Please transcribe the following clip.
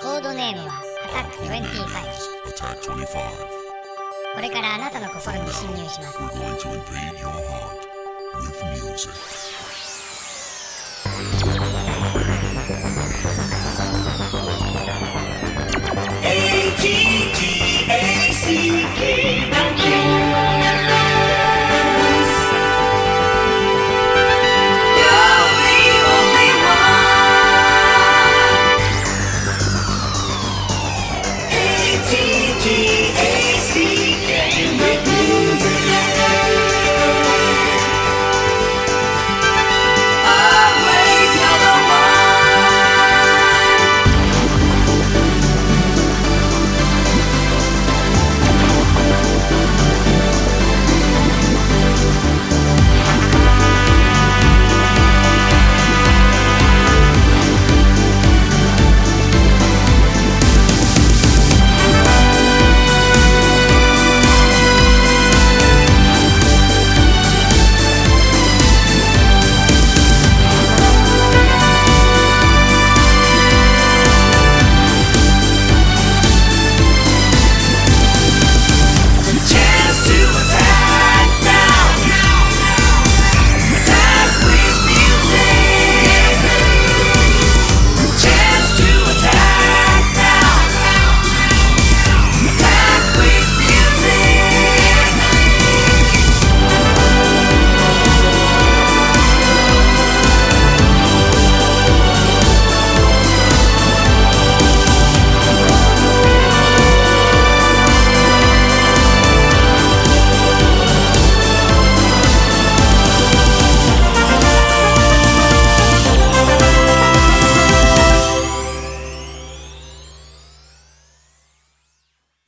コードネームはアタック25これからあなたの心に侵入します。